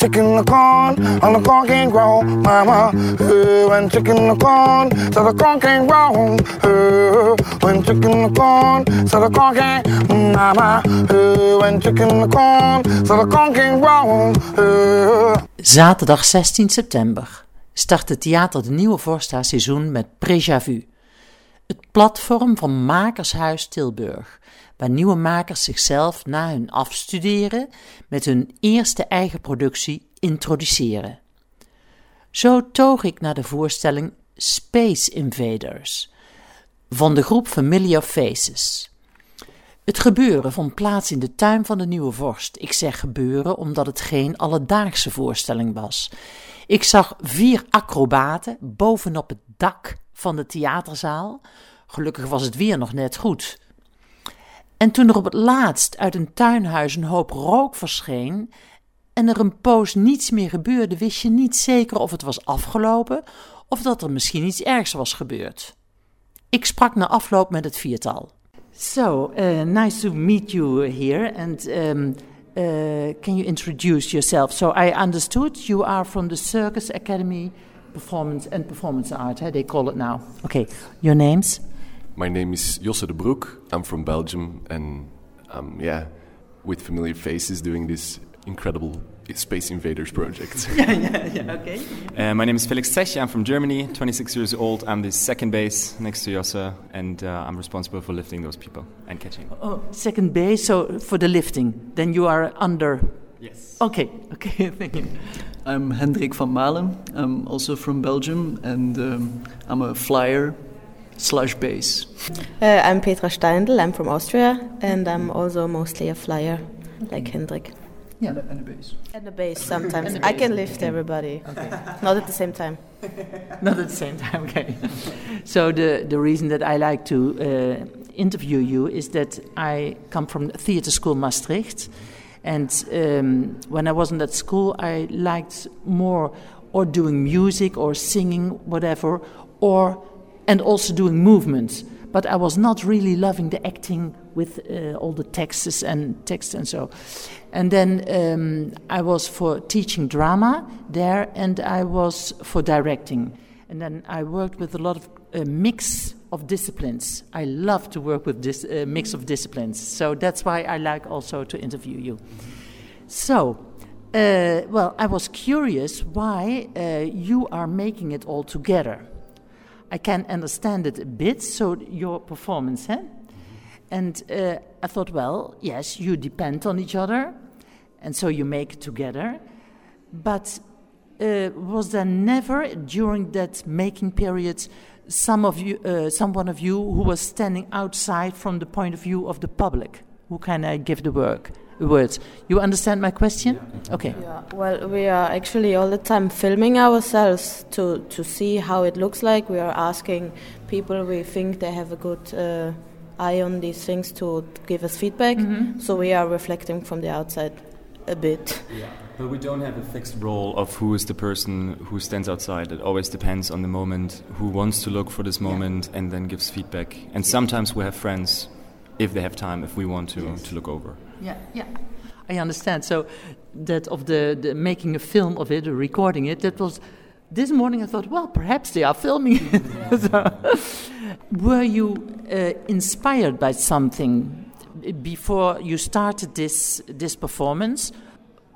chicken the corn, and the corn can't grow, mama. Uh, when chicken the corn, so the corn can't grow. Uh, when chicken the corn, so the corn can't, mama. Uh, when chicken the corn, so the corn can't grow. Uh. Zaterdag 16 september start het theater de nieuwe Vorsta-seizoen met Préja Vu. Het platform van Makershuis Tilburg, waar nieuwe makers zichzelf na hun afstuderen met hun eerste eigen productie introduceren. Zo toog ik naar de voorstelling Space Invaders van de groep Familiar Faces. Het gebeuren vond plaats in de tuin van de Nieuwe Vorst. Ik zeg gebeuren omdat het geen alledaagse voorstelling was. Ik zag vier acrobaten bovenop het dak van de theaterzaal. Gelukkig was het weer nog net goed. En toen er op het laatst uit een tuinhuis een hoop rook verscheen en er een poos niets meer gebeurde, wist je niet zeker of het was afgelopen of dat er misschien iets ergs was gebeurd. Ik sprak na afloop met het viertal. So, uh, nice to meet you here and um, uh, can you introduce yourself? So I understood you are from the Circus Academy Performance and Performance Art, they call it now. Okay, your names? My name is Josse de Broek. I'm from Belgium, and um, yeah, with familiar faces doing this incredible Space Invaders project. yeah, yeah, yeah, okay. Uh, my name is Felix Zech. I'm from Germany, 26 years old. I'm the second base next to Josse, and uh, I'm responsible for lifting those people and catching. Oh, second base, so for the lifting. Then you are under. Yes. Okay, okay, thank you. I'm Hendrik van Malen. I'm also from Belgium, and um, I'm a flyer slash bass. Uh, I'm Petra Steindl. I'm from Austria, and I'm also mostly a flyer, like Hendrik. Yeah, and a bass. And a bass sometimes. I can lift everybody. Okay. Not at the same time. Not at the same time, okay. so the, the reason that I like to uh, interview you is that I come from theatre school Maastricht, and um, when I wasn't at school, I liked more or doing music or singing, whatever, or and also doing movements. But I was not really loving the acting with uh, all the texts and text and so. And then um, I was for teaching drama there, and I was for directing. And then I worked with a lot of uh, mix of disciplines. I love to work with this uh, mix of disciplines, so that's why I like also to interview you. So, uh, well, I was curious why uh, you are making it all together. I can understand it a bit, so your performance, eh? And uh, I thought, well, yes, you depend on each other, and so you make it together. But uh, was there never during that making period some of you, uh, someone of you who was standing outside from the point of view of the public? Who can I give the work? Words. You understand my question? Okay. Yeah. Well, we are actually all the time filming ourselves to to see how it looks like. We are asking people we think they have a good uh, eye on these things to give us feedback. So we are reflecting from the outside a bit. Yeah. But we don't have a fixed role of who is the person who stands outside. It always depends on the moment, who wants to look for this moment and then gives feedback. And sometimes we have friends, if they have time, if we want to, to look over. Yeah, yeah. I understand. So that of the, the making a film of it, or recording it, that was this morning. I thought, well, perhaps they are filming it. So, were you uh, inspired by something before you started this this performance,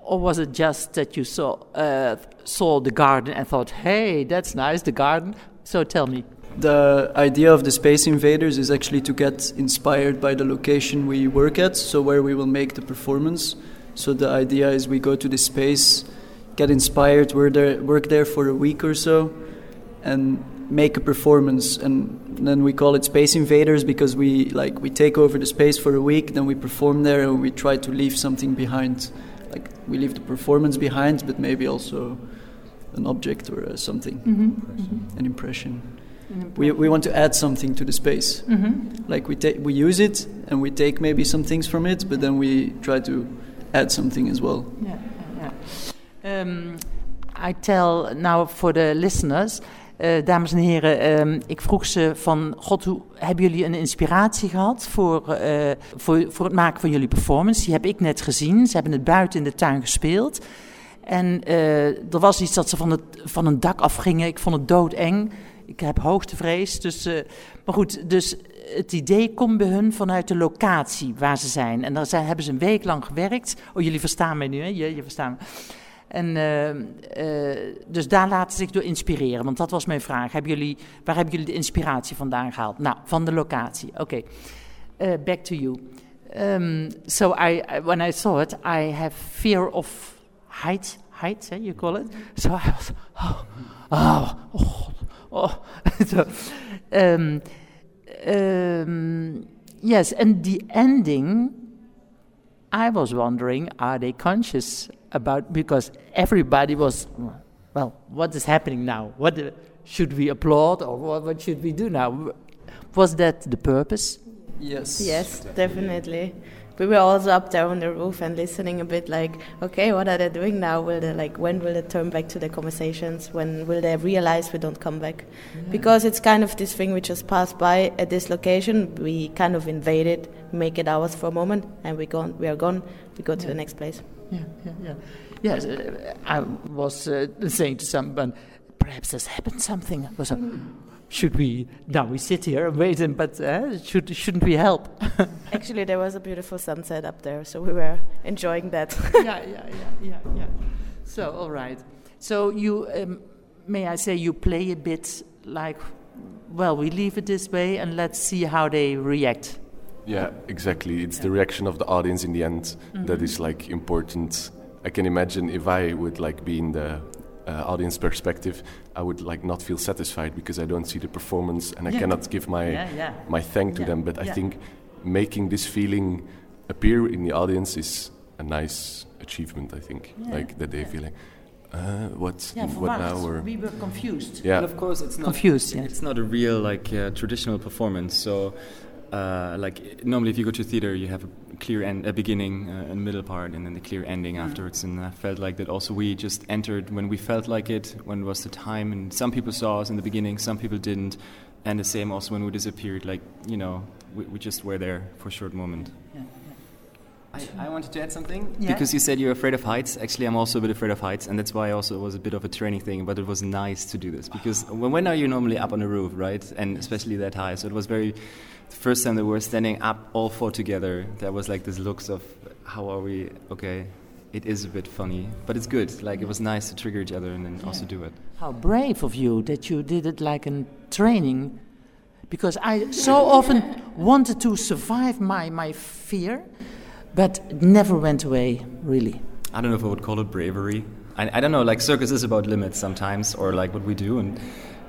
or was it just that you saw uh, saw the garden and thought, hey, that's nice, the garden? So tell me. The idea of the Space Invaders is actually to get inspired by the location we work at, so where we will make the performance. So the idea is we go to the space, get inspired, work there, work there for a week or so, and make a performance. And then we call it Space Invaders because we like we take over the space for a week, then we perform there, and we try to leave something behind. Like we leave the performance behind, but maybe also an object or uh, something, an impression. We, we want to add something to the space. Like we take we use it and we take maybe some things from it, but then we try to add something as well. Yeah, yeah. yeah. Um, I tell now for the listeners, eh, dames en heren, ehm, ik vroeg ze van, god, hoe hebben jullie een inspiratie gehad voor, eh, voor, voor het maken van jullie performance? Die heb ik net gezien. Ze hebben het buiten in de tuin gespeeld. En eh, er was iets dat ze van, het, van een dak afgingen. Ik vond het doodeng. Ik heb hoogtevrees. Dus, eh, maar goed, dus het idee komt bij hun vanuit de locatie waar ze zijn. En daar hebben ze een week lang gewerkt. Oh, jullie verstaan mij nu, hè? Je, je verstaan me. En uh, uh, dus daar laten ze zich door inspireren. Want dat was mijn vraag. Hebben jullie, waar hebben jullie de inspiratie vandaan gehaald? Nou, van de locatie. Oké. Back to you. Um, so I, when I saw it, I have fear of height. Height, eh, you call it. So I was, oh, oh, oh, oh. so, um, um, yes, and the ending, I was wondering, are they conscious about because everybody was, well, what is happening now? What uh, should we applaud or what, what should we do now? Was that the purpose? Yes. Yes, definitely. We were also up there on the roof and listening a bit like, okay, what are they doing now? Will they like when will they turn back to the conversations? When will they realize we don't come back? Yeah. Because it's kind of this thing we just passed by at this location. We kind of invade it, make it ours for a moment, and we gone. We are gone. We go to the next place. Yeah, yeah, yeah. Yes, uh, I was uh, saying to someone, perhaps there's happened something. Was a, should we now we sit here and wait and but uh, should shouldn't we help? Actually there was a beautiful sunset up there so we were enjoying that. Yeah yeah yeah yeah yeah. So all right. So you um, may i say you play a bit like well we leave it this way and let's see how they react. Yeah exactly. It's yeah. the reaction of the audience in the end mm -hmm. that is like important. I can imagine if i would like be in the uh, audience perspective, I would like not feel satisfied because I don't see the performance and yeah. I cannot give my yeah, yeah. my thank to them. But I think making this feeling appear in the audience is a nice achievement. I think like that they feel like. Uh, what what now or we were confused yeah but of course it's not confused yeah. it's not a real like uh, traditional performance so uh, like normally if you go to theater you have a clear end, a beginning, uh, a middle part, and then the clear ending mm. afterwards. And I felt like that also we just entered when we felt like it, when it was the time. And some people saw us in the beginning, some people didn't. And the same also when we disappeared. Like you know, we, we just were there for a short moment. I, I, wanted to add something yeah. because you said you're afraid of heights. Actually, I'm also a bit afraid of heights, and that's why I also it was a bit of a training thing. But it was nice to do this because when, when are you normally up on a roof, right? And especially that high, so it was very the first time that we were standing up all four together, there was like this looks of how are we? Okay, it is a bit funny, but it's good. Like it was nice to trigger each other and then yeah. also do it. How brave of you that you did it like in training, because I so often wanted to survive my my fear, but it never went away really. I don't know if I would call it bravery. I, I don't know. Like circus is about limits sometimes, or like what we do and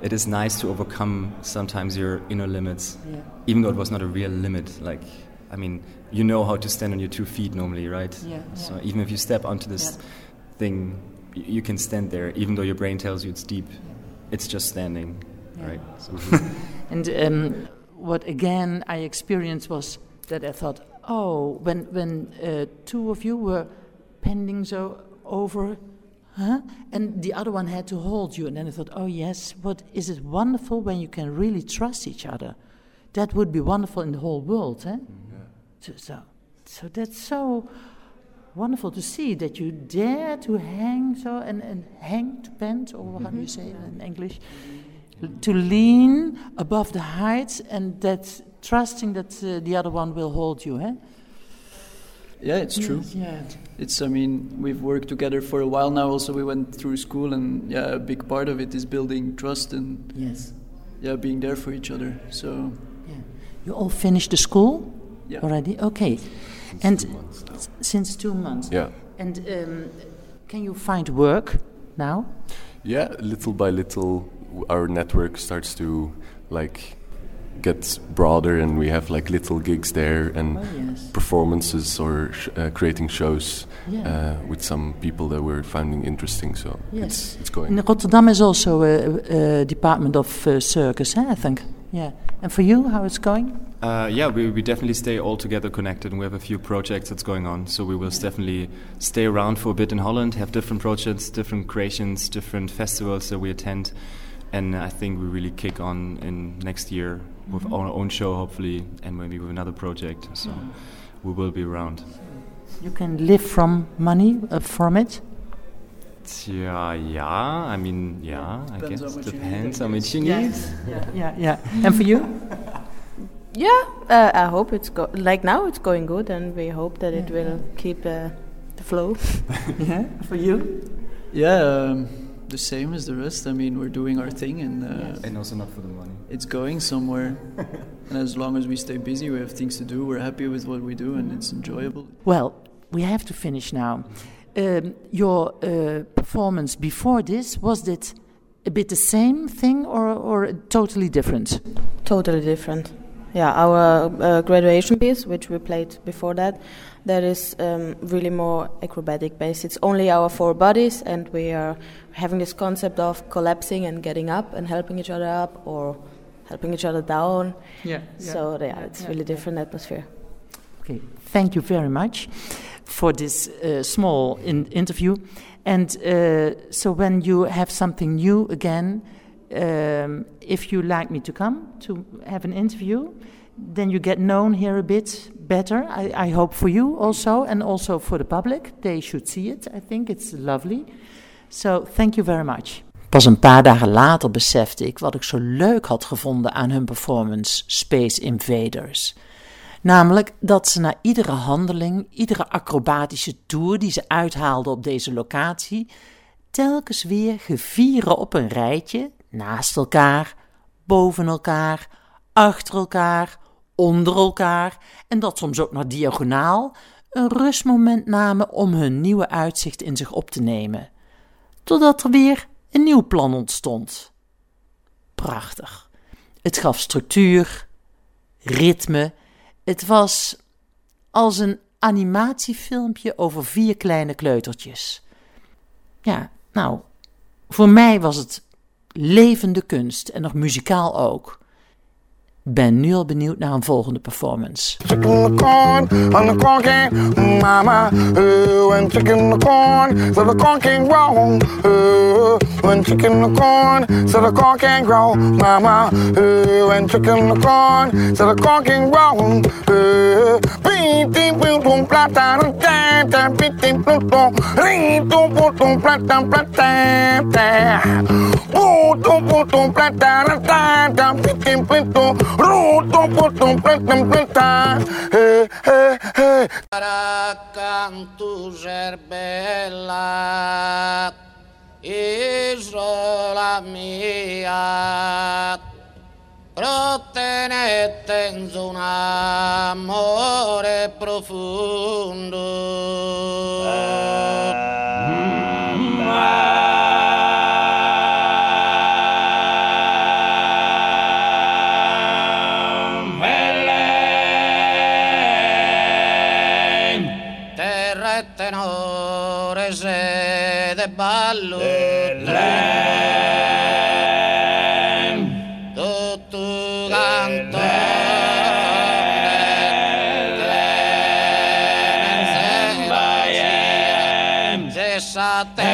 it is nice to overcome sometimes your inner limits, yeah. even though it was not a real limit. Like, I mean, you know how to stand on your two feet normally, right? Yeah, so even if you step onto this thing, you can stand there, even though your brain tells you it's deep. It's just standing, right? So. and um, what again I experienced was that I thought, oh, when when uh, two of you were pending so over Huh? And the other one had to hold you. And then I thought, oh, yes, what is it wonderful when you can really trust each other? That would be wonderful in the whole world. Eh? Yeah. So, so, so that's so wonderful to see that you dare to hang so and, and hang to bend, or how do you say it in English? To lean above the heights and that trusting that uh, the other one will hold you. Eh? Yeah, it's true. Yeah. It's, I mean, we've worked together for a while now. Also, we went through school, and yeah, a big part of it is building trust and yes, yeah, being there for each other. So yeah, you all finished the school yeah. already. Okay, since and two months since two months. Yeah. And um, can you find work now? Yeah, little by little, our network starts to like gets broader and we have like little gigs there and oh, yes. performances or sh uh, creating shows yeah. uh, with some people that we're finding interesting so yes. it's, it's going. In Rotterdam is also a, a department of uh, circus eh, I think. Yeah. And for you how it's going? Uh, yeah we, we definitely stay all together connected and we have a few projects that's going on. So we will definitely stay around for a bit in Holland have different projects different creations different festivals that we attend. And I think we really kick on in next year with mm -hmm. our own show, hopefully, and maybe with another project. So mm we will be around. You can live from money uh, from it. Yeah, yeah. I mean, yeah. I guess how much you need, depends I how much you Yeah. need. Yeah, yeah. And for you? Yeah, uh, I hope it's go- like now it's going good, and we hope that it will keep uh, the flow. yeah. For you? Yeah, um, the same as the rest. I mean, we're doing our thing and uh, And also not for the money. It's going somewhere. and as long as we stay busy, we have things to do, we're happy with what we do, and it's enjoyable. Well, we have to finish now. Um, your uh, performance before this was it a bit the same thing or or totally different? Totally different. Yeah, our uh, graduation piece, which we played before that, that is um, really more acrobatic based. It's only our four bodies, and we are having this concept of collapsing and getting up and helping each other up or helping each other down. Yeah. So yeah, it's really different atmosphere. Okay, thank you very much for this uh, small in interview. And uh, so, when you have something new again, um, if you like me to come to have an interview, then you get known here a bit better. I, I hope for you also, and also for the public. They should see it. I think it's lovely. So, thank you very much. Pas een paar dagen later besefte ik wat ik zo leuk had gevonden aan hun performance Space Invaders. Namelijk dat ze na iedere handeling, iedere acrobatische tour die ze uithaalden op deze locatie, telkens weer gevieren op een rijtje, naast elkaar, boven elkaar, achter elkaar, onder elkaar en dat soms ook nog diagonaal, een rustmoment namen om hun nieuwe uitzicht in zich op te nemen. Totdat er weer een nieuw plan ontstond. Prachtig. Het gaf structuur, ritme. Het was als een animatiefilmpje over vier kleine kleutertjes. Ja, nou, voor mij was het levende kunst en nog muzikaal ook. Ben nu al benieuwd naar een volgende performance. Chicken corn, on the corn can, mama. Uh, when chicken the corn, so the corn can grow. Uh, when chicken the corn, so the corn can grow, mama. Uh, when chicken the corn, so the corn can grow. Uh, boom, boom, plata, boom, ring, boom, boom, boom, plata, plata, plata, boom, plata, plata. Hey, hey, hey. Cantus erbella isola mia Protenete in un amore profondo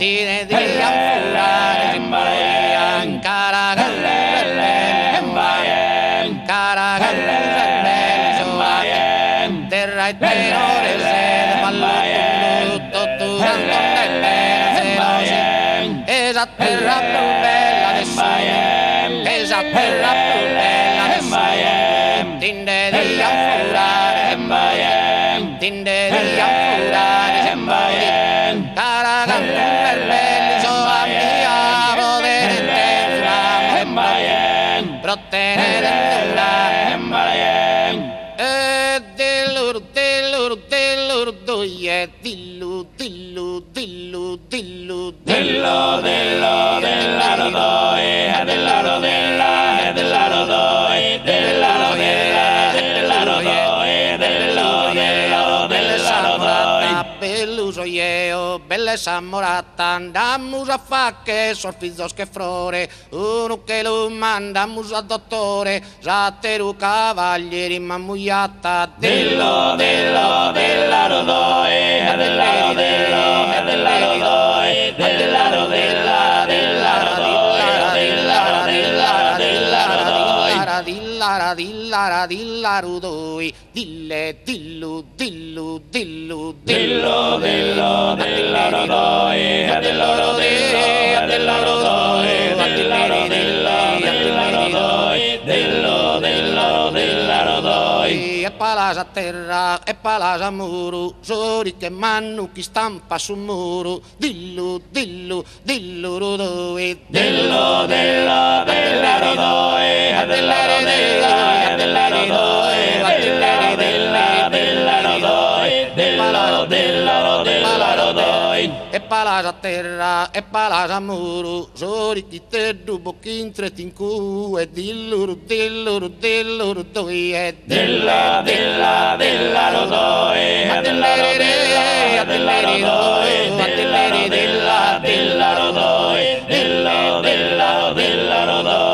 tire tire ampura embayan cara galele embayan cara galele embayan terra e terrore se pallo tutto tutto esa terra più bella d'Espagne esa terra più bella d'Espagne tinde di ampura embayan tinde di ampura dello dello dello della rodoe della rodella della rodoe della rodella della rodoe dello dello della rodoe belluso io belle samorata andamus a facche sorfizzos che frore uno che lo mandamus a dottore satteru cavalieri mammuiata dello dello della rodoe della rodello della rodoe dillara dillarudoi dille dillu dillu dillu dillo dillo dillarodoi dilloro dillo dillarodoi dillaro dillo palasa a terra e palasa a muro, sori che mannu chi stampa su muro, dillo, dillo, dillo rodoe. Dillo, dillo, della rodoe, della rodoe, della rodoe, della rodoe, della rodoe. palasa terra e palasa muro, soli di te dubo tre tincu e dilluru dilluru dilluru doi e dilla dilla dilla lo doi e dilla lo dilla dilla lo doi dilla dilla dilla lo doi dilla dilla dilla lo doi.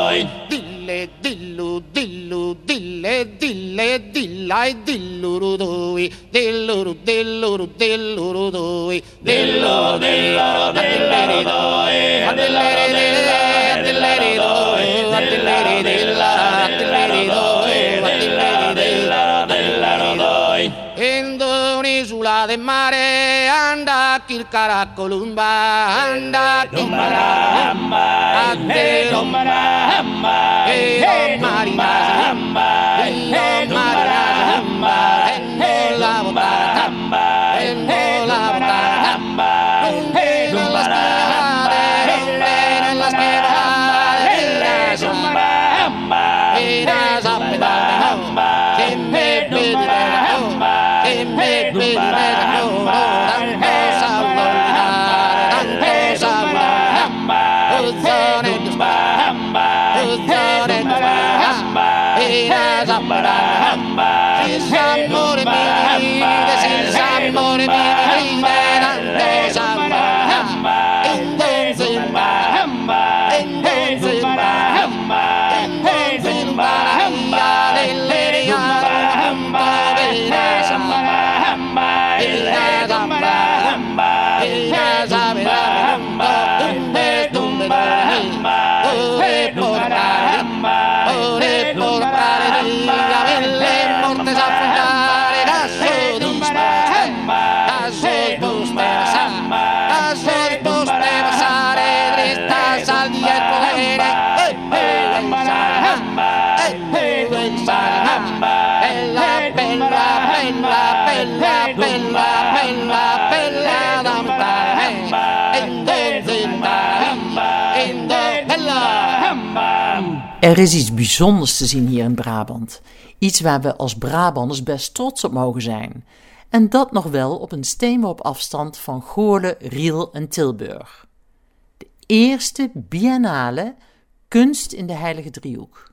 dille dilla e dilluru dui dilluru dilluru dilluru dui. Dillo dillo dilluru dui dilluru dilla dilluru dui dilluru dilla dilluru dui dilluru dilla dilluru doi. Indoni sulla de mare anda kil caracolumba anda tumbara hamba ande tumbara hamba e marina hamba. Er is iets bijzonders te zien hier in Brabant. Iets waar we als Brabanders best trots op mogen zijn. En dat nog wel op een steenworp afstand van Goorle, Riel en Tilburg. De eerste biennale Kunst in de Heilige Driehoek.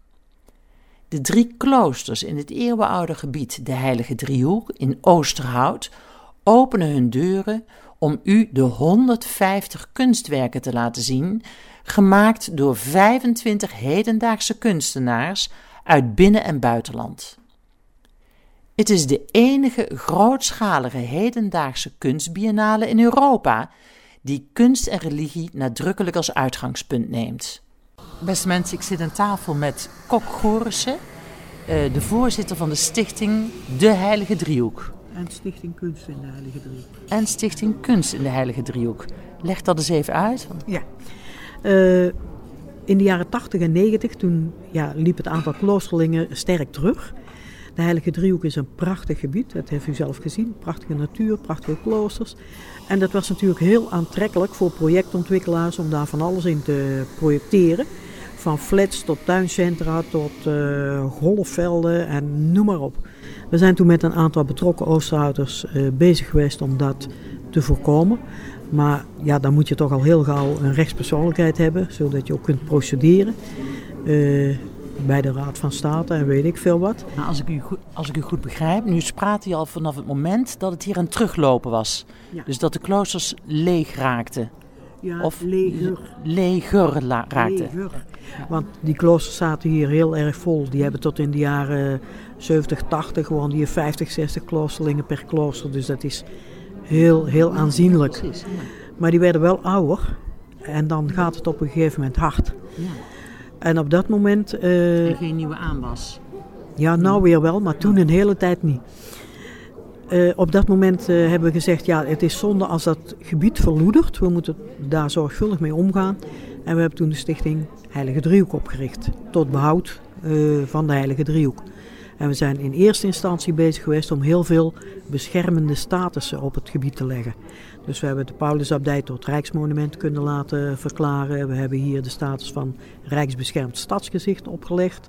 De drie kloosters in het eeuwenoude gebied de Heilige Driehoek in Oosterhout openen hun deuren om u de 150 kunstwerken te laten zien, gemaakt door 25 hedendaagse kunstenaars uit binnen- en buitenland. Het is de enige grootschalige hedendaagse kunstbiennale in Europa die kunst en religie nadrukkelijk als uitgangspunt neemt. Beste mensen, ik zit aan tafel met Kok Gorissen, eh, de voorzitter van de stichting De Heilige Driehoek. En Stichting Kunst in de Heilige Driehoek. En Stichting Kunst in de Heilige Driehoek. Leg dat eens even uit. Ja. Eh, in de jaren 80 en 90 toen ja, liep het aantal kloosterlingen sterk terug. De Heilige Driehoek is een prachtig gebied, dat heeft u zelf gezien. Prachtige natuur, prachtige kloosters. En dat was natuurlijk heel aantrekkelijk voor projectontwikkelaars om daar van alles in te projecteren. Van flats tot tuincentra tot eh, golfvelden en noem maar op. We zijn toen met een aantal betrokken Oosterhouters eh, bezig geweest om dat te voorkomen. Maar ja, dan moet je toch al heel gauw een rechtspersoonlijkheid hebben, zodat je ook kunt procederen. Eh, bij de Raad van State en weet ik veel wat. Maar als ik, u goed, als ik u goed begrijp, nu praat hij al vanaf het moment dat het hier een teruglopen was. Ja. Dus dat de kloosters leeg raakten. Ja, Of leger. leger raakten. Leger. Want die kloosters zaten hier heel erg vol. Die hebben tot in de jaren 70, 80 gewoon hier 50, 60 kloosterlingen per klooster. Dus dat is heel, heel aanzienlijk. Precies. Ja. Maar die werden wel ouder. En dan gaat het op een gegeven moment hard. Ja. En op dat moment, En geen nieuwe aanwas. ja nou weer wel, maar toen een hele tijd niet. Eh, op dat moment eh, hebben we gezegd, ja het is zonde als dat gebied verloedert. We moeten daar zorgvuldig mee omgaan. En we hebben toen de stichting Heilige Driehoek opgericht. Tot behoud eh, van de Heilige Driehoek. En we zijn in eerste instantie bezig geweest om heel veel beschermende statussen op het gebied te leggen. Dus we hebben de Paulusabdij tot Rijksmonument kunnen laten verklaren. We hebben hier de status van Rijksbeschermd Stadsgezicht opgelegd.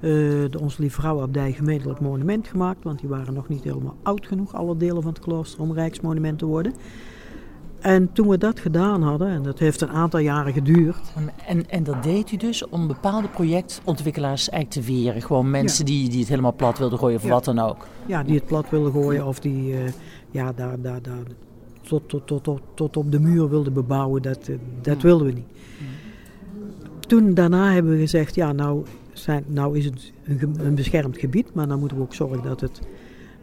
Eh, de Onze Lieve Vrouwenabdij gemeentelijk monument gemaakt, want die waren nog niet helemaal oud genoeg, alle delen van het klooster, om Rijksmonument te worden. En toen we dat gedaan hadden, en dat heeft een aantal jaren geduurd, En, en dat deed u dus om bepaalde projectontwikkelaars eigenlijk te weren. Gewoon mensen die, die het helemaal plat wilden gooien of Ja. wat dan ook. ja, die het plat wilden gooien of die eh, ja, daar, daar, daar tot, tot, tot, tot, tot op de muur wilden bebouwen, dat, eh, dat wilden we niet. Toen daarna hebben we gezegd, ja nou, zijn, nou is het een beschermd gebied, maar dan moeten we ook zorgen dat het,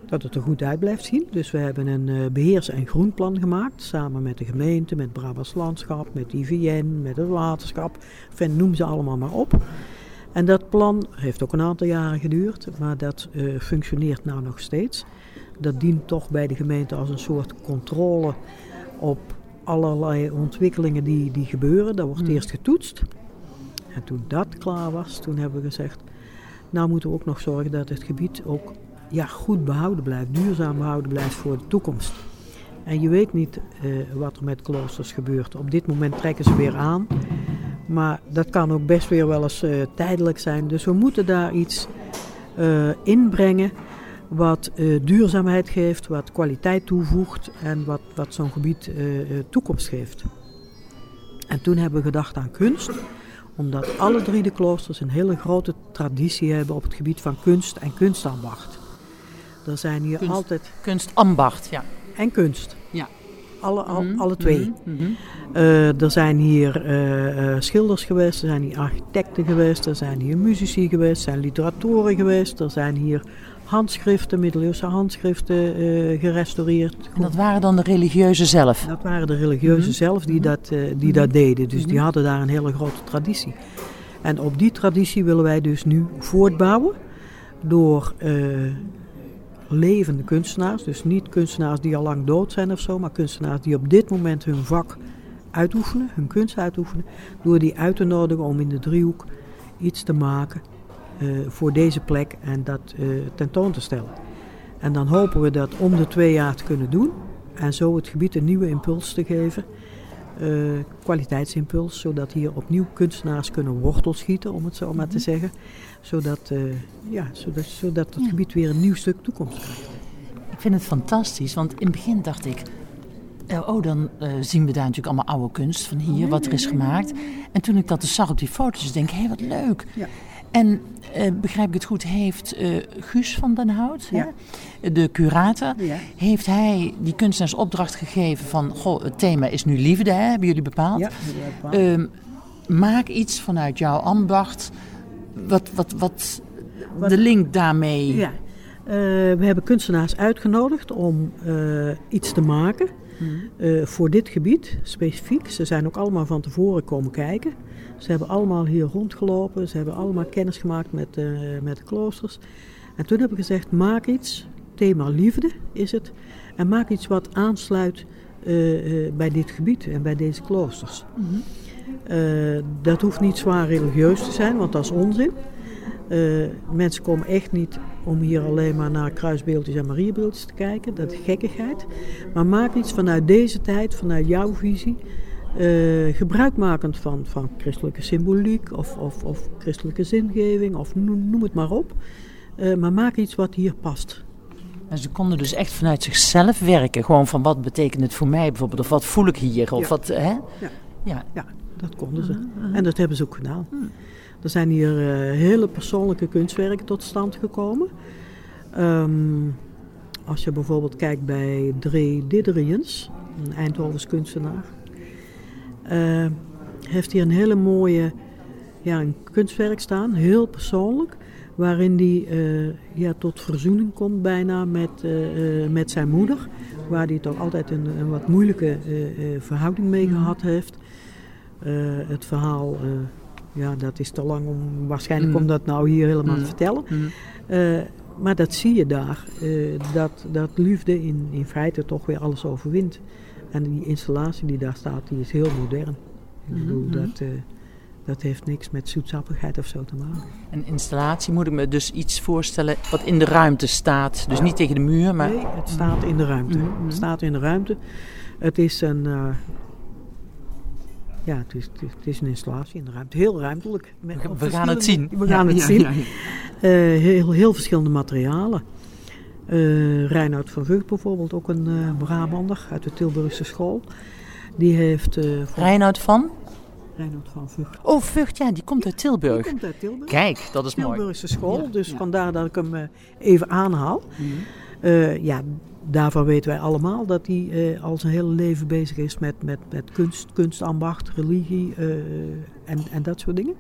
dat het er goed uit blijft zien. Dus we hebben een eh, beheers- en groenplan gemaakt, samen met de gemeente, met Brabants Landschap, met IVN, met het waterschap. Enfin, noem ze allemaal maar op. En dat plan heeft ook een aantal jaren geduurd, maar dat eh, functioneert nou nog steeds. Dat dient toch bij de gemeente als een soort controle op allerlei ontwikkelingen die, die gebeuren. Dat wordt Hmm. eerst getoetst. En toen dat klaar was, toen hebben we gezegd... nou moeten we ook nog zorgen dat het gebied ook ja, goed behouden blijft. Duurzaam behouden blijft voor de toekomst. En je weet niet eh, wat er met kloosters gebeurt. Op dit moment trekken ze weer aan. Maar dat kan ook best weer wel eens eh, tijdelijk zijn. Dus we moeten daar iets eh, inbrengen wat duurzaamheid geeft, wat kwaliteit toevoegt en wat, wat zo'n gebied toekomst geeft. En toen hebben we gedacht aan kunst, omdat alle drie de kloosters een hele grote traditie hebben op het gebied van kunst en kunstambacht. Er zijn hier Kunst. altijd. Kunstambacht, ja. En kunst. Ja. Alle, al- Mhm, alle twee. Eh, er zijn hier eh, eh, schilders geweest, er zijn hier architecten geweest, er zijn hier muzici geweest, er zijn literatoren geweest, er zijn hier handschriften, middeleeuwse handschriften gerestaureerd. En dat waren dan de religieuzen zelf. Dat waren de religieuzen Mhm. zelf die, dat, die dat deden. Dus die hadden daar een hele grote traditie. En op die traditie willen wij dus nu voortbouwen door levende kunstenaars. Dus niet kunstenaars die al lang dood zijn of zo, maar kunstenaars die op dit moment hun vak uitoefenen, hun kunst uitoefenen. Door die uit te nodigen om in de driehoek iets te maken eh, voor deze plek en dat eh, tentoon te stellen. En dan hopen we dat om de twee jaar te kunnen doen. En zo het gebied een nieuwe impuls te geven. eh, kwaliteitsimpuls, zodat hier opnieuw kunstenaars kunnen wortel schieten, om het zo maar te zeggen. Zodat, eh, ja, zodat, zodat het gebied weer een nieuw stuk toekomst krijgt. Ik vind het fantastisch, want in het begin dacht ik... eh, oh, dan eh, zien we daar natuurlijk allemaal oude kunst van hier, wat er is gemaakt. En toen ik dat dus zag op die foto's, denk ik, hé, wat leuk. Ja. En begrijp ik het goed, heeft Guus van den Hout, Ja. hè, de curator, Ja. heeft hij die kunstenaars opdracht gegeven van... Goh, het thema is nu liefde, hè, hebben jullie bepaald? Ja, Ehm, maak iets vanuit jouw ambacht, wat, wat, wat, Wat- de link daarmee... ja. Eh, we hebben kunstenaars uitgenodigd om eh, iets te maken eh, voor dit gebied specifiek. Ze zijn ook allemaal van tevoren komen kijken. Ze hebben allemaal hier rondgelopen. Ze hebben allemaal kennis gemaakt met, met de kloosters. En toen hebben we gezegd, maak iets. Thema liefde is het. En maak iets wat aansluit bij dit gebied en bij deze kloosters. Eh, dat hoeft niet zwaar religieus te zijn, want dat is onzin. Eh, mensen komen echt niet om hier alleen maar naar kruisbeeldjes en Mariebeeldjes te kijken. Dat is gekkigheid. Maar maak iets vanuit deze tijd, vanuit jouw visie. eh, gebruikmakend van, van christelijke symboliek of, of, of christelijke zingeving of noem, het maar op. Maar maak iets wat hier past. En ze konden dus echt vanuit zichzelf werken. Gewoon van wat betekent het voor mij bijvoorbeeld, of wat voel ik hier, of Ja. wat, hè? Ja. Ja. Ja, dat konden ze. En dat hebben ze ook gedaan. Er zijn hier uh, hele persoonlijke kunstwerken tot stand gekomen. Um, als je bijvoorbeeld kijkt bij Dre Dideriens, een Eindhovens kunstenaar, uh, heeft hij een hele mooie ja, een kunstwerk staan, heel persoonlijk, waarin hij uh, ja, tot verzoening komt bijna met, uh, met zijn moeder, waar hij toch altijd een, een wat moeilijke verhouding mee gehad heeft. Het verhaal, ja, dat is te lang om waarschijnlijk mm. om dat nou hier helemaal mm. te vertellen. Mm. maar dat zie je daar, dat, dat liefde in, in feite toch weer alles overwint. En die installatie die daar staat, die is heel modern. Ik bedoel, mm-hmm. dat, dat heeft niks met zoetsappigheid of zo te maken. Een installatie moet ik me dus iets voorstellen wat in de ruimte staat. Dus niet tegen de muur, maar... Nee, het staat in de ruimte. Mm-hmm. Het staat in de ruimte. Het is een... Uh, ja, het is, het is, een installatie in de ruimte. Heel ruimtelijk. we gaan het zien. We gaan het zien. Uh, heel, heel verschillende materialen. Uh, Reinoud van Vught bijvoorbeeld, ook een uh, Brabander uit de Tilburgse school. Die heeft... Uh, Reinoud van? Reinhard van Vught. Oh, Vught, ja, die komt uit Tilburg. Die komt uit Tilburg. Kijk, dat is mooi. Tilburgse school, dus vandaar dat ik hem even aanhaal. Mm uh, ja, daarvan weten wij allemaal dat hij uh, al zijn hele leven bezig is met, met, met kunst, kunstambacht, religie en, en dat soort dingen.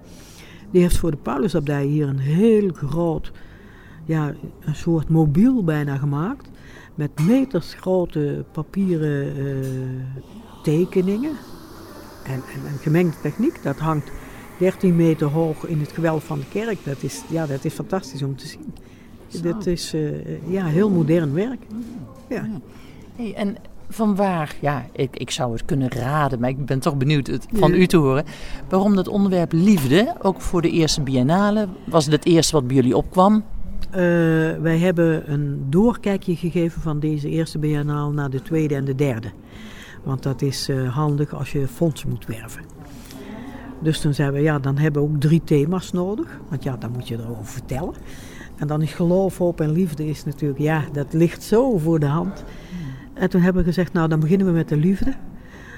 Die heeft voor de Paulusabdij hier een heel groot, ja, een soort mobiel bijna gemaakt. Met meters grote papieren tekeningen en, en, gemengde techniek. Dat hangt 13 meter hoog in het gewelf van de kerk. Dat is, ja, dat is fantastisch om te zien. Zo. Dit is uh, ja, heel modern werk. Ja. Hey, en van waar, ja, ik, ik zou het kunnen raden, maar ik ben toch benieuwd het van u te horen. Waarom dat onderwerp liefde, ook voor de eerste biennale, was het het eerste wat bij jullie opkwam? Uh, wij hebben een doorkijkje gegeven van deze eerste biennale naar de tweede en de derde. Want dat is uh, handig als je fondsen moet werven. Dus toen zeiden we, ja, dan hebben we ook drie thema's nodig. Want ja, dan moet je erover vertellen. En dan is geloof, hoop en liefde is natuurlijk, ja, dat ligt zo voor de hand. En toen hebben we gezegd, nou, dan beginnen we met de liefde.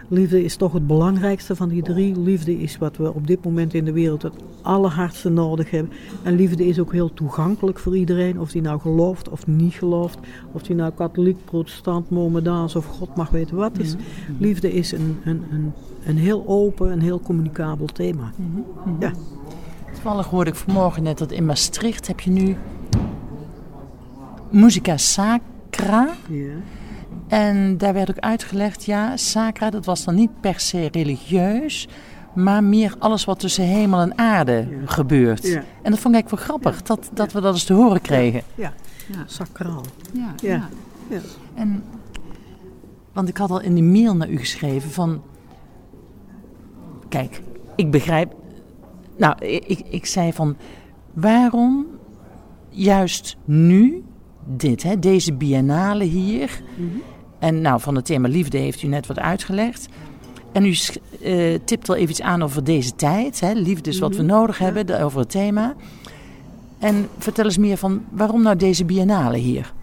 Liefde is toch het belangrijkste van die drie. Liefde is wat we op dit moment in de wereld het allerhardste nodig hebben. En liefde is ook heel toegankelijk voor iedereen. Of die nou gelooft of niet gelooft. Of die nou katholiek, protestant, mohammedaans of God mag weten wat is. Mhm. Liefde is een, een, een, een heel open en heel communicabel thema. Mm -hmm. Ja. Toevallig hoorde ik vanmorgen net dat in Maastricht heb je nu Musica Sacra. Ja. En daar werd ook uitgelegd, ja, sacra, dat was dan niet per se religieus, maar meer alles wat tussen hemel en aarde gebeurt. Ja. En dat vond ik eigenlijk wel grappig, dat, dat we dat eens te horen kregen. Ja, ja. sacraal. Ja, ja. En, want ik had al in de mail naar u geschreven van, kijk, ik begrijp, nou, ik, ik zei van, waarom juist nu dit, hè, deze biennale hier... Mm en nou, van het thema liefde heeft u net wat uitgelegd. En u uh, tipt al even iets aan over deze tijd. Hè? Liefde is wat we mhm. nodig hebben, over het thema. En vertel eens meer van waarom nou deze biennale hier?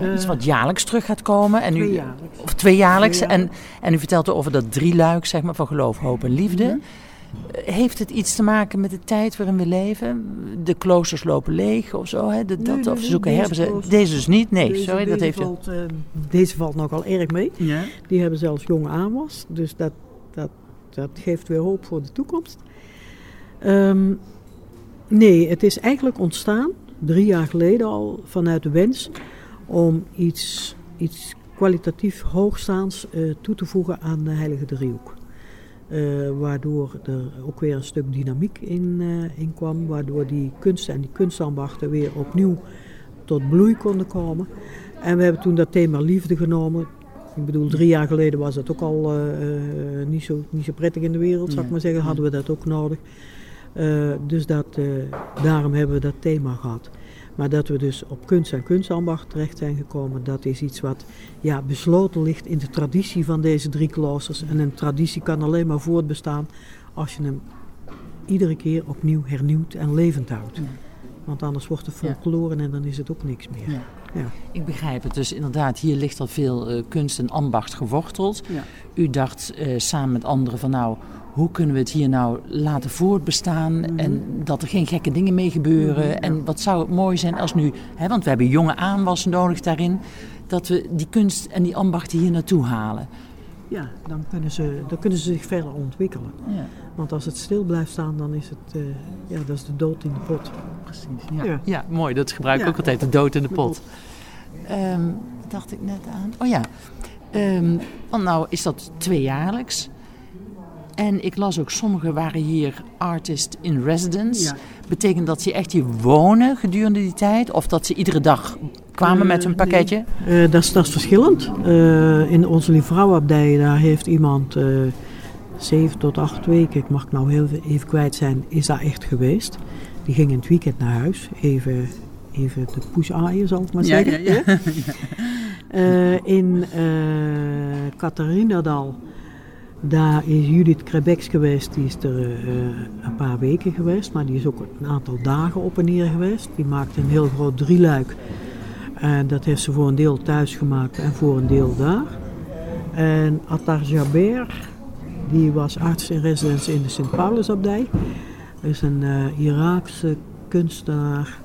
Uh, iets wat jaarlijks terug gaat komen. En u, tweejaarlijks. Of tweejaarlijks. En, en u vertelt over dat drieluik zeg maar, van geloof, hoop en liefde. Mhm. Heeft het iets te maken met de tijd waarin we leven? De kloosters lopen leeg of zo? Hè? Dat, nee, of zoeken herben Deze dus niet? Nee, deze, sorry. Deze dat heeft valt, uh, deze valt nogal erg mee. Ja. Die hebben zelfs jonge aanwas. Dus dat, dat, dat geeft weer hoop voor de toekomst. Um, nee, het is eigenlijk ontstaan, drie jaar geleden al, vanuit de wens om iets, iets kwalitatief hoogstaans uh, toe te voegen aan de Heilige Driehoek. Uh, waardoor er ook weer een stuk dynamiek in, uh, in kwam. Waardoor die kunsten en die kunstambachten weer opnieuw tot bloei konden komen. En we hebben toen dat thema liefde genomen. Ik bedoel, drie jaar geleden was dat ook al uh, niet, zo, niet zo prettig in de wereld, zou ik maar zeggen. Hadden we dat ook nodig. dus dat, daarom hebben we dat thema gehad. Maar dat we dus op kunst en kunstambacht terecht zijn gekomen, dat is iets wat ja, besloten ligt in de traditie van deze drie kloosters. En een traditie kan alleen maar voortbestaan als je hem iedere keer opnieuw hernieuwt en levend houdt. Want anders wordt het folklore en dan is het ook niks meer. Ja. Ja. Ik begrijp het. Dus inderdaad, hier ligt al veel uh, kunst en ambacht geworteld. U dacht uh, samen met anderen van nou, hoe kunnen we het hier nou laten voortbestaan en dat er geen gekke dingen mee gebeuren. En wat zou het mooi zijn als nu, hè, want we hebben jonge aanwas nodig daarin, dat we die kunst en die ambachten hier naartoe halen. Ja, dan kunnen ze, dan kunnen ze zich verder ontwikkelen. Ja, Want als het stil blijft staan, dan is het eh, ja, dat is de dood in de pot. precies. Ja, Ja. ja. mooi. Dat gebruik ik Ja. ook altijd, de dood in de pot. Wat dacht ik net aan? Oh ja, Ehm, want nou is dat tweejaarlijks. En ik las ook, sommigen waren hier artist in residence. Ja. Betekent dat ze echt hier wonen gedurende die tijd? Of dat ze iedere dag kwamen met een Eh, pakketje? Eh, dat, is, dat is verschillend. Eh, in onze Liefvrouwenabdij, daar heeft iemand eh, zeven tot acht weken, ik mag nou heel even- kwijt zijn, is daar echt geweest. Die ging in het weekend naar huis, even, even de push aaien zal ik maar zeggen. hè? Eh, in eh Catharinadal, daar is Judith Krebeks geweest, die is er eh, een paar weken geweest, maar die is ook een aantal dagen op en neer geweest. Die maakte een heel groot drieluik. En dat heeft ze voor een deel thuis gemaakt en voor een deel daar. En Attar Jaber, die was arts in residence in de Sint-Paulusabdij. Is een eh, Iraakse kunstenaar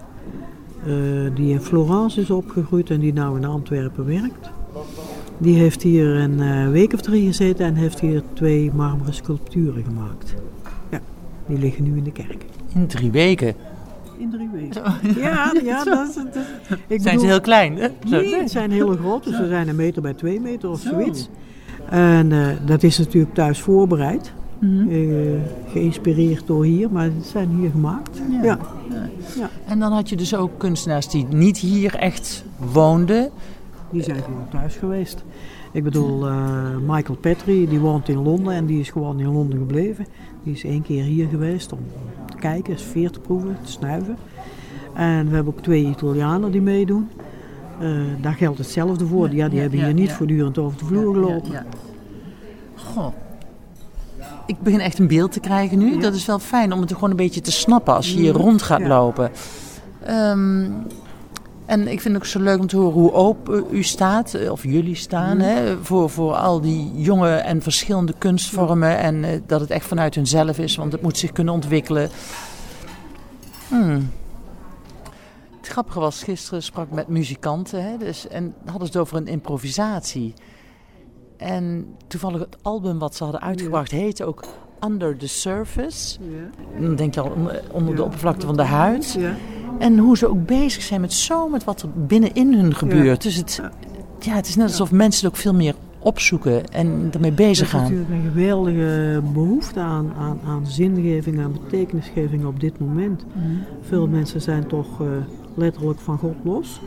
eh, die in Florence is opgegroeid en die nou in Antwerpen werkt. Die heeft hier een eh, week of drie gezeten en heeft hier twee marmeren sculpturen gemaakt. Ja, die liggen nu in de kerk. In drie weken. In drie weken. Ja, ja dat is het. Ik Zijn ze bedoel- heel klein? hè? Zo. Nee, het zijn hele grote. Ze zijn een meter bij twee meter of zoiets. En eh, dat is natuurlijk thuis voorbereid. Mhm. Eh, geïnspireerd door hier, maar het zijn hier gemaakt. Ja. En dan had je dus ook kunstenaars die niet hier echt woonden. Die zijn gewoon thuis geweest. Ik bedoel, eh, Michael Petrie, die woont in Londen en die is gewoon in Londen gebleven. Die is één keer hier geweest om te kijken, sfeer te proeven, te snuiven. En we hebben ook twee Italianen die meedoen. Eh, daar geldt hetzelfde voor. Ja, die ja, hebben ja, hier niet ja. voortdurend over de vloer gelopen. Ja, ja. Goh. Ik begin echt een beeld te krijgen nu. Dat is wel fijn om het gewoon een beetje te snappen als je hier Mm, rond gaat lopen. Ehm, en ik vind het ook zo leuk om te horen hoe open u staat, eh, of jullie staan, Mm. hè, voor, voor al die jonge en verschillende kunstvormen. En eh, dat het echt vanuit hunzelf is, want het moet zich kunnen ontwikkelen. Hmm. Het grappige was, gisteren sprak ik met muzikanten hè, dus, en hadden ze het over een improvisatie. En toevallig het album wat ze hadden uitgebracht heette ook Under the Surface. Dan denk je al onder, onder de Ja. oppervlakte van de huid. Ja. En hoe ze ook bezig zijn met zo met wat er binnenin hun gebeurt. Dus het, ja, het is net alsof mensen het ook veel meer opzoeken en ermee Er bezig is gaan. natuurlijk een geweldige behoefte aan, aan, aan zingeving, aan betekenisgeving op dit moment. Veel mensen zijn toch eh, letterlijk van God los.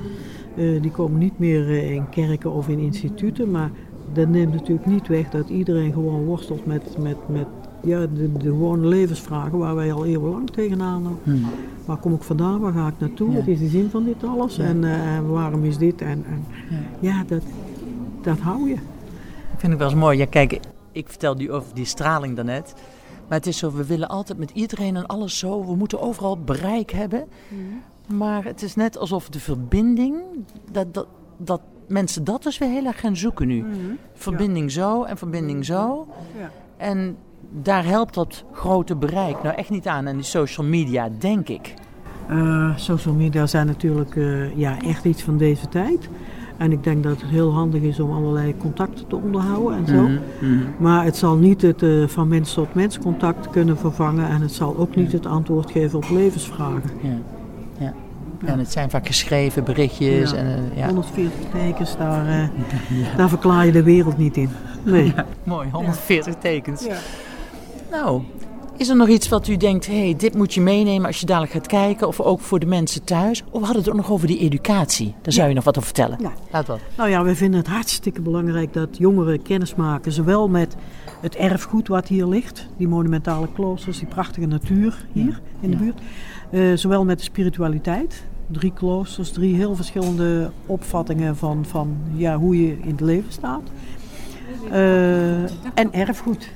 Eh, die komen niet meer eh, in kerken of in instituten, maar dat neemt natuurlijk niet weg dat iedereen gewoon worstelt met, met, met ja, de, de gewone levensvragen waar wij al eeuwenlang tegenaan lopen. Hmm. Waar kom ik vandaan? Waar ga ik naartoe? Ja. Wat is de zin van dit alles? Ja. En, eh, en waarom is dit? En, en ja, dat, dat hou je. Ik vind het wel eens mooi. Ja, kijk, ik vertelde u over die straling daarnet. Maar het is zo, we willen altijd met iedereen en alles zo. We moeten overal bereik hebben. Maar het is net alsof de verbinding, dat, dat, dat mensen dat dus weer heel erg gaan zoeken nu. Verbinding zo en verbinding zo. Ja. En daar helpt dat grote bereik nou echt niet aan. En die social media, denk ik. Eh, social media zijn natuurlijk eh, ja, echt iets van deze tijd. En ik denk dat het heel handig is om allerlei contacten te onderhouden en zo. Mhm, Maar het zal niet het eh, van mens tot mens contact kunnen vervangen. En het zal ook niet het antwoord geven op levensvragen. Ja. En het zijn vaak geschreven berichtjes. Ja. En, eh, ja. 140 tekens, daar, eh, daar verklaar je de wereld niet in. Nee. Mooi, 140 tekens. Ja. Nou, is er nog iets wat u denkt, hé, hey, dit moet je meenemen als je dadelijk gaat kijken, of ook voor de mensen thuis? Of we hadden het ook nog over die educatie. Daar zou je nog wat over vertellen. Ja. Laat wat. Nou ja, wij vinden het hartstikke belangrijk dat jongeren kennis maken. Zowel met het erfgoed wat hier ligt, die monumentale kloosters, die prachtige natuur hier in de buurt. Eh, zowel met de spiritualiteit. Drie kloosters, drie heel verschillende opvattingen van, van ja, hoe je in het leven staat. Eh, en erfgoed.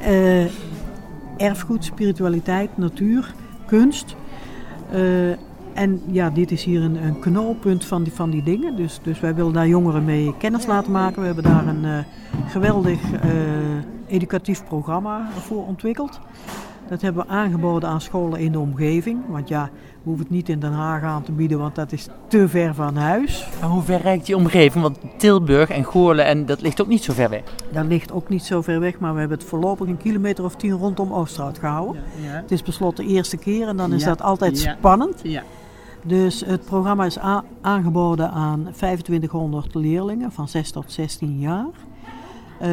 Eh, erfgoed, spiritualiteit, natuur, kunst. Eh, en ja, dit is hier een, een knooppunt van die, van die dingen. Dus, dus wij willen daar jongeren mee kennis laten maken. We hebben daar een geweldig educatief programma voor ontwikkeld. Dat hebben we aangeboden aan scholen in de omgeving. Want ja, we hoeven het niet in Den Haag aan te bieden, want dat is te ver van huis. Maar hoe ver reikt die omgeving? Want Tilburg en Goorlen, en dat ligt ook niet zo ver weg. Dat ligt ook niet zo ver weg, maar we hebben het voorlopig een kilometer of tien rondom Oosterhout gehouden. Ja. Het is besloten de eerste keer en dan is Ja, dat altijd ja. spannend. Ja. Dus het programma is aangeboden aan 2500 leerlingen van 6 tot 16 jaar. Eh,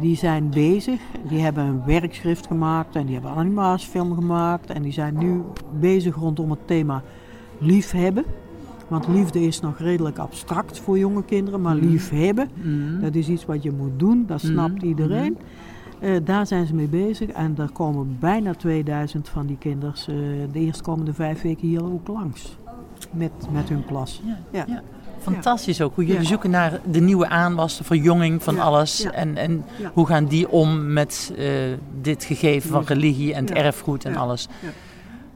die zijn bezig, die hebben een werkschrift gemaakt en die hebben een animatiefilm gemaakt. En die zijn nu bezig rondom het thema liefhebben. Want liefde is nog redelijk abstract voor jonge kinderen, maar liefhebben, dat is iets wat je moet doen, dat snapt iedereen. Eh, daar zijn ze mee bezig en er komen bijna 2000 van die kinders eh, de eerstkomende vijf weken hier ook langs. Met, met hun klas. Ja. Ja. Fantastisch ook, hoe jullie zoeken naar de nieuwe aanwas, de verjonging van alles. En, en hoe gaan die om met eh, dit gegeven van religie en het erfgoed en alles.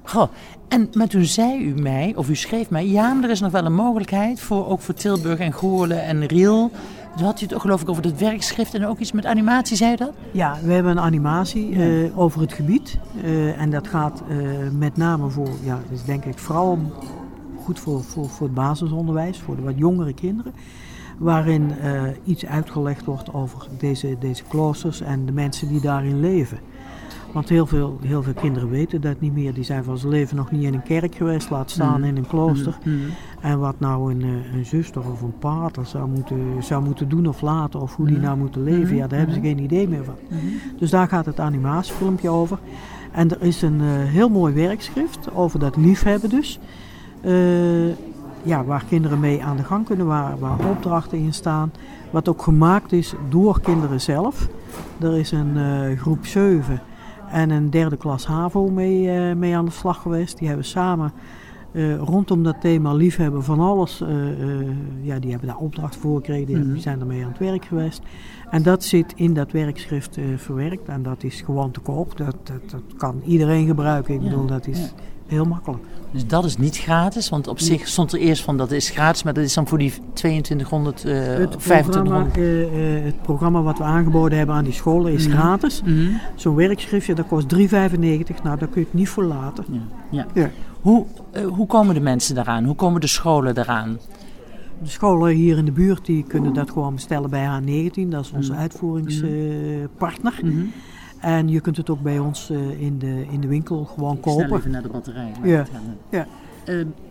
Goh, en maar toen zei u mij, of u schreef mij, ja, maar er is nog wel een mogelijkheid voor ook voor Tilburg en Goorlen en Riel. Toen had u het ook geloof ik over het werkschrift en ook iets met animatie, zei u dat? Ja, we hebben een animatie eh, over het gebied. Eh, en dat gaat met name voor, ja, is denk ik vooral goed voor, voor, voor het basisonderwijs, voor de wat jongere kinderen. Waarin eh, iets uitgelegd wordt over deze, deze kloosters en de mensen die daarin leven. Want heel veel, heel veel kinderen weten dat niet meer. Die zijn van zijn leven nog niet in een kerk geweest, laat staan in een klooster. En wat nou een, eh, een zuster of een pater zou moeten, zou moeten doen of laten, of hoe die nou moeten leven, ja, daar hebben ze geen idee meer van. Dus daar gaat het animatiefilmpje over. En er is een eh, heel mooi werkschrift over dat liefhebben dus. Eh, ja, waar kinderen mee aan de gang kunnen, waar, waar opdrachten in staan. Wat ook gemaakt is door kinderen zelf. Er is een eh, groep 7 en een derde klas HAVO mee, eh, mee aan de slag geweest. Die hebben samen rondom dat thema liefhebben van alles, ja, die hebben daar opdracht voor gekregen, die, die zijn ermee aan het werk geweest. En dat zit in dat werkschrift verwerkt en dat is gewoon te koop. Dat, dat, dat kan iedereen gebruiken. Ik bedoel, dat is heel makkelijk. Dus dat is niet gratis, want op zich stond er eerst van dat is gratis, maar dat is dan voor die 2200, eh Het 2500. programma, eh, eh, het programma wat we aangeboden hebben aan die scholen is gratis. Mhm. Zo'n werkschriftje dat kost 3,95. Nou, daar kun je het niet voor laten. Ja. Ja. Ja. Hoe, hoe komen de mensen daaraan? Hoe komen de scholen daaraan? De scholen hier in de buurt die kunnen dat gewoon bestellen bij H19. Dat is onze uitvoeringspartner. En je kunt het ook bij ons eh, in, de, in de winkel gewoon kopen. naar de batterij. Ja. Ja.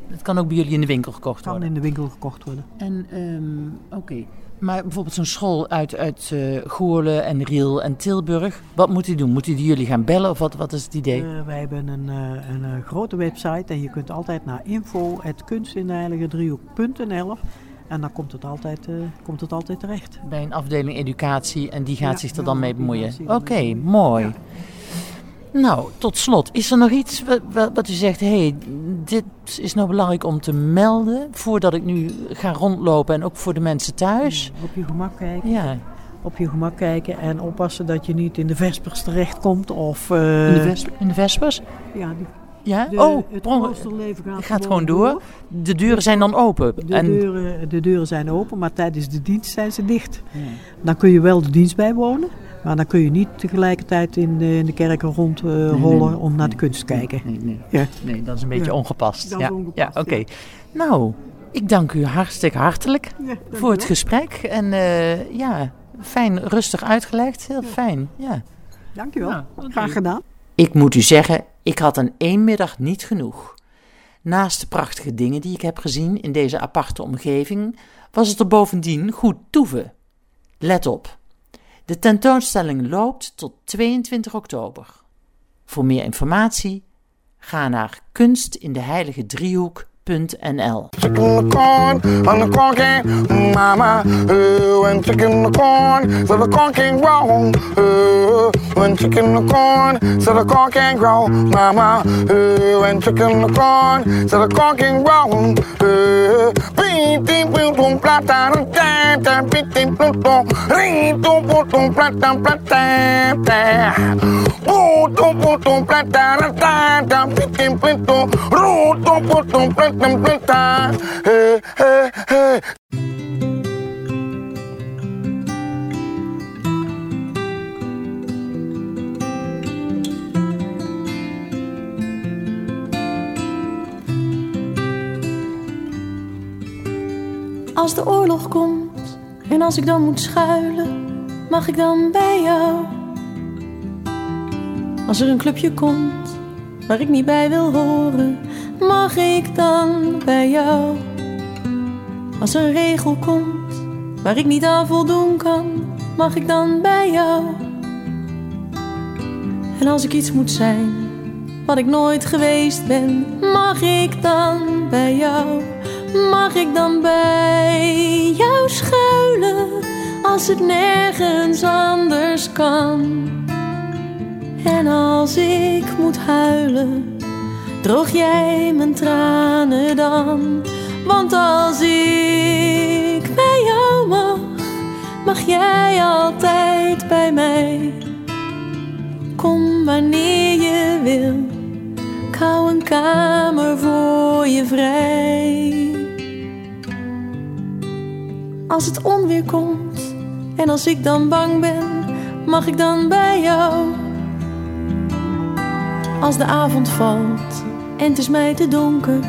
het kan ook bij jullie in de winkel gekocht Kan worden. in de winkel gekocht worden. En, ehm, oké. Maar bijvoorbeeld zo'n school uit, uit eh Goorlen en Riel en Tilburg. Wat moet die doen? Moet die jullie gaan bellen of wat, wat is het idee? Eh, wij hebben een, eh, een, grote website en je kunt altijd naar info.kunstinheiligedriehoek.nl en dan komt het altijd, eh, komt het altijd terecht. Bij een afdeling educatie en die gaat Ja, zich er ja, dan mee bemoeien. Oké, mooi. Ja. Nou, tot slot, is er nog iets wat, wat, wat u zegt, hé, hey, dit is nou belangrijk om te melden voordat ik nu ga rondlopen en ook voor de mensen thuis? Op je gemak kijken. Ja, Op je gemak kijken en oppassen dat je niet in de vespers terechtkomt of... eh, in de, vesp- in de Vespers? Ja, die, Ja? de, oh, het kloosterleven gaat, gaat gewoon door. De deuren zijn dan open. De, en, deuren, de deuren zijn open, maar tijdens de dienst zijn ze dicht. Dan kun je wel de dienst bijwonen, maar dan kun je niet tegelijkertijd in de, in de kerken rondrollen om naar de kunst te kijken. Nee, nee. Ja. nee, dat is een beetje Ja. ongepast. Dat ja, ja oké. ja. Nou, ik dank u hartstikke hartelijk Ja, voor het gesprek. En eh, ja, fijn, rustig uitgelegd. Heel fijn, ja. Dankjewel. Ja, oké. Graag gedaan. Ik moet u zeggen, ik had aan één middag niet genoeg. Naast de prachtige dingen die ik heb gezien in deze aparte omgeving, was het er bovendien goed toeven. Let op. De tentoonstelling loopt tot 22 oktober. Voor meer informatie ga naar kunstindeheiligedriehoek.nl www.chickensoup.nl. Plata, Als de oorlog komt en als ik dan moet schuilen, mag ik dan bij jou? Als er een clubje komt waar ik niet bij wil horen mag ik dan bij jou? Als een regel komt waar ik niet aan voldoen kan, mag ik dan bij jou? En als ik iets moet zijn wat ik nooit geweest ben, mag ik dan bij jou? Mag ik dan bij jou schuilen als het nergens anders kan? En als ik moet huilen, droog jij mijn tranen dan? Want als ik bij jou mag, mag jij altijd bij mij. Kom wanneer je wil, ik hou een kamer voor je vrij. Als het onweer komt en als ik dan bang ben, mag ik dan bij jou? Als de avond valt en het is mij te donker,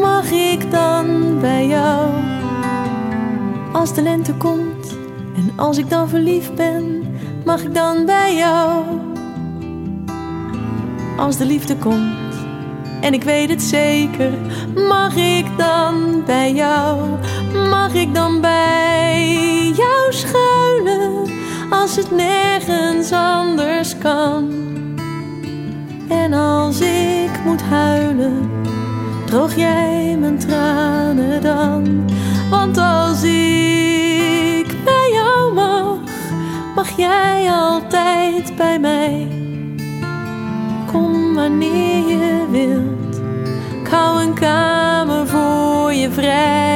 mag ik dan bij jou? Als de lente komt en als ik dan verliefd ben, mag ik dan bij jou? Als de liefde komt en ik weet het zeker, mag ik dan bij jou? Mag ik dan bij jou schuilen als het nergens anders kan? En als ik moet huilen, droog jij mijn tranen dan? Want als ik bij jou mag, mag jij altijd bij mij. Kom wanneer je wilt, ik hou een kamer voor je vrij.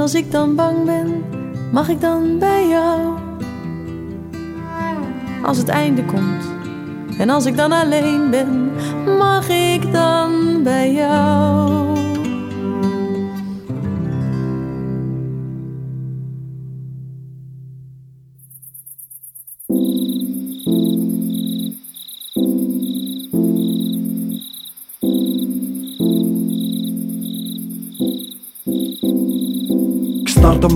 en als ik dan bang ben, mag ik dan bij jou? Als het einde komt en als ik dan alleen ben, mag ik dan bij jou?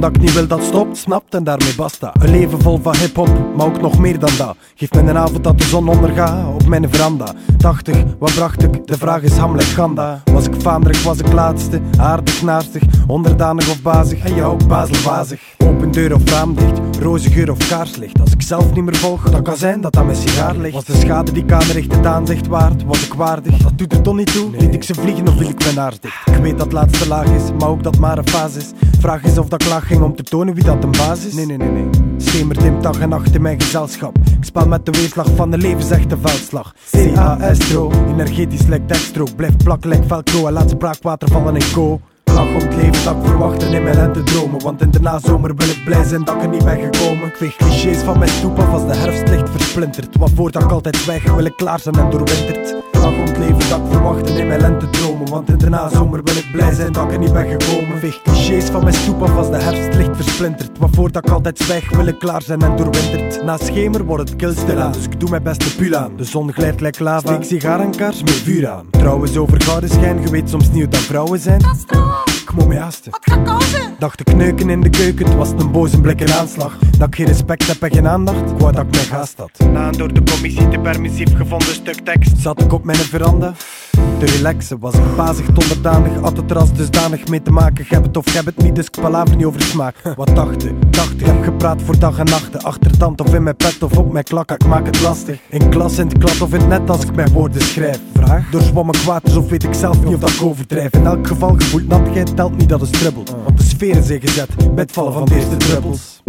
Omdat ik niet wil dat stopt, snapt en daarmee basta. Een leven vol van hip-hop, maar ook nog meer dan dat. Geef me een avond dat de zon ondergaat op mijn veranda. 80, wat bracht ik? De vraag is Hamlet Ganda. Was ik vaandrig, was ik laatste? Aardig, naastig, onderdanig of bazig? En jou ook bazelvazig. Open deur of raam dicht, roze geur of kaarslicht. Als ik zelf niet meer volg, dan kan zijn dat dat mijn sigaar ligt. Was de schade die ik aanricht het aanzicht waard? Was ik waardig? Dat doet er toch niet toe? Liet ik ze vliegen of wil ik mijn aard dicht? Ik weet dat laatste laag is, maar ook dat maar een fase is. Vraag is of dat ik laag om te tonen wie dat een baas is. Nee, nee, nee, nee. Schemert dag en nacht in mijn gezelschap. Ik spel met de weerslag van de levensechte veldslag. C-A-S-tro, energetisch lijkt dextro. Blijf plakken lijkt velcro en laat spraakwater vallen in go. Lach om het leven dat ik verwachten in mijn lente dromen Want in de nazomer wil ik blij zijn dat ik er niet ben gekomen Ik veeg clichés van mijn stoep af als de herfstlicht versplintert Want voordat ik altijd zwijg wil ik klaar zijn en doorwinterd Het leven dat verwachten in mijn lente dromen. Want in de nazomer wil ik blij zijn dat ik er niet ben gekomen. Veeg clichés van mijn stoep af als de herfstlicht versplintert. Want voordat ik altijd zwijg wil ik klaar zijn en doorwinterd Na schemer wordt het kil stilaan Dus ik doe mijn beste pul aan. De zon glijdt like lava. Steek sigarenkaars met vuur aan. Trouwens over gouden schijn. Je weet soms niet hoe dat vrouwen zijn ik moet me haasten. Wat gaat kozen? Dacht te kneuken in de keuken, het was een boze blik en aanslag. Dat ik geen respect heb en geen aandacht, ik wou dat ik mijn gaast had. Na een door de commissie te permissief gevonden stuk tekst, zat ik op mijn veranda. Te relaxen was ik bazig, onderdanig, altijd er als dusdanig mee te maken. Heb het of heb het niet, dus ik palaver niet over smaak. Wat dachten, dacht ik heb gepraat voor dag en nachten. Achter tand of in mijn pet of op mijn klak, ik maak het lastig. In klas, in het klad of in het net als ik mijn woorden schrijf. Vraag? Door zwammen kwaad is of weet ik zelf niet of dat ik overdrijf. In elk geval gevoeld nattigheid telt niet dat het stribbelt. Want de sfeer is ingezet bij het vallen van de eerste druppels.